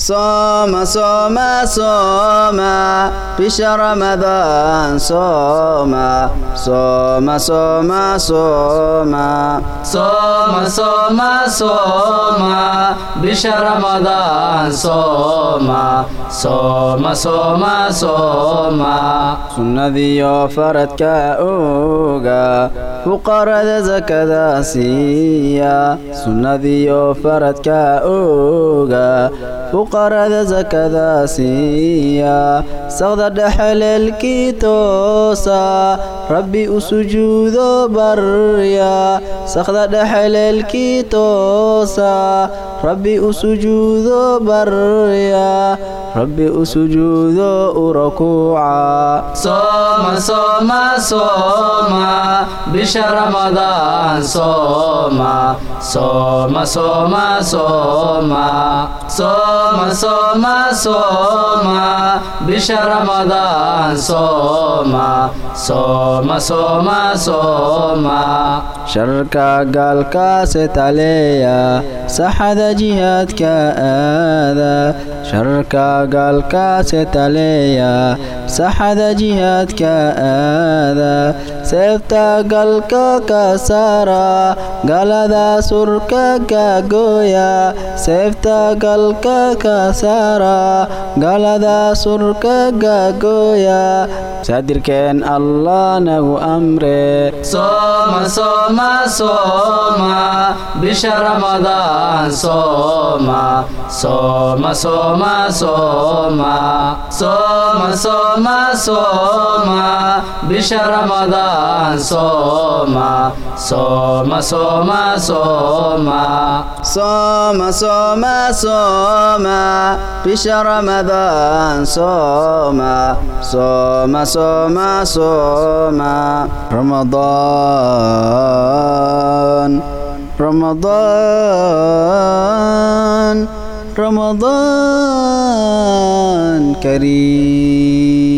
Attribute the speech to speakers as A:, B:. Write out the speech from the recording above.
A: sooma sooma sooma bisha ramadaan sooma sooma sooma sooma
B: sooma sooma sooma bisha ramadaan sooma sooma sooma sooma
A: sunnadiyo faradka ooga fuqarada sakada siiya sunnadiyo faradka ooga fuqarada sakada siiya saqda dhexeleelkii toosa rabbi u sujuudo barya. Saqda dhexeleelkii toosa rabbi u sujuudo barya. Rabbi u sujuudo u rakuuca
B: sooma sooma bisha ramadaan sooma sooma sooma sooma sooma sooma sooma bisha ramadaan sooma sooma sooma sooma
A: sharka gaalkaase taleeya saxada jihaadka aada sharka gaalkaase taleeya saxada jihaadka aada. Seefta galka ka saara galada surka ka gooya seefta galka ka galada surka ka gooya saadirkeen allah nagu amre.
B: Sooma sooma sooma bisha ramadaan sooma sooma sooma soma soma soma soma soma. Bisha ramadaan soma soma soma soma.
A: Soma soma soma. Bisha ramadaan soma soma soma soma. Ramadaan ramadaan ramadaan كريم